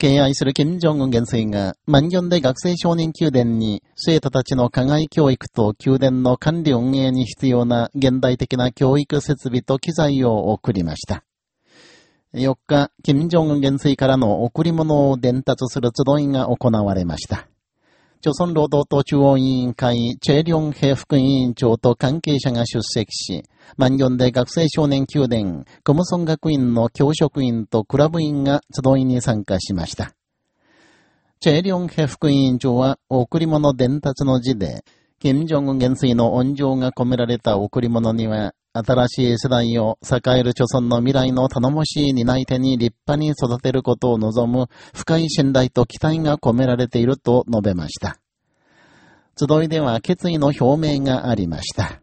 敬愛する金正恩元帥が、万ンで学生少年宮殿に、生徒たちの課外教育と宮殿の管理運営に必要な現代的な教育設備と機材を送りました。4日、金正恩元帥からの贈り物を伝達する集いが行われました。朝鮮労働党中央委員会、チェリョン平副委員長と関係者が出席し、万ンで学生少年宮殿、コムソン学院の教職員とクラブ員が集いに参加しました。チェリョンヘ副委員長は贈り物伝達の字で、金正恩元帥の恩情が込められた贈り物には、新しい世代を栄える著村の未来の頼もしい担い手に立派に育てることを望む深い信頼と期待が込められていると述べました。集いでは決意の表明がありました。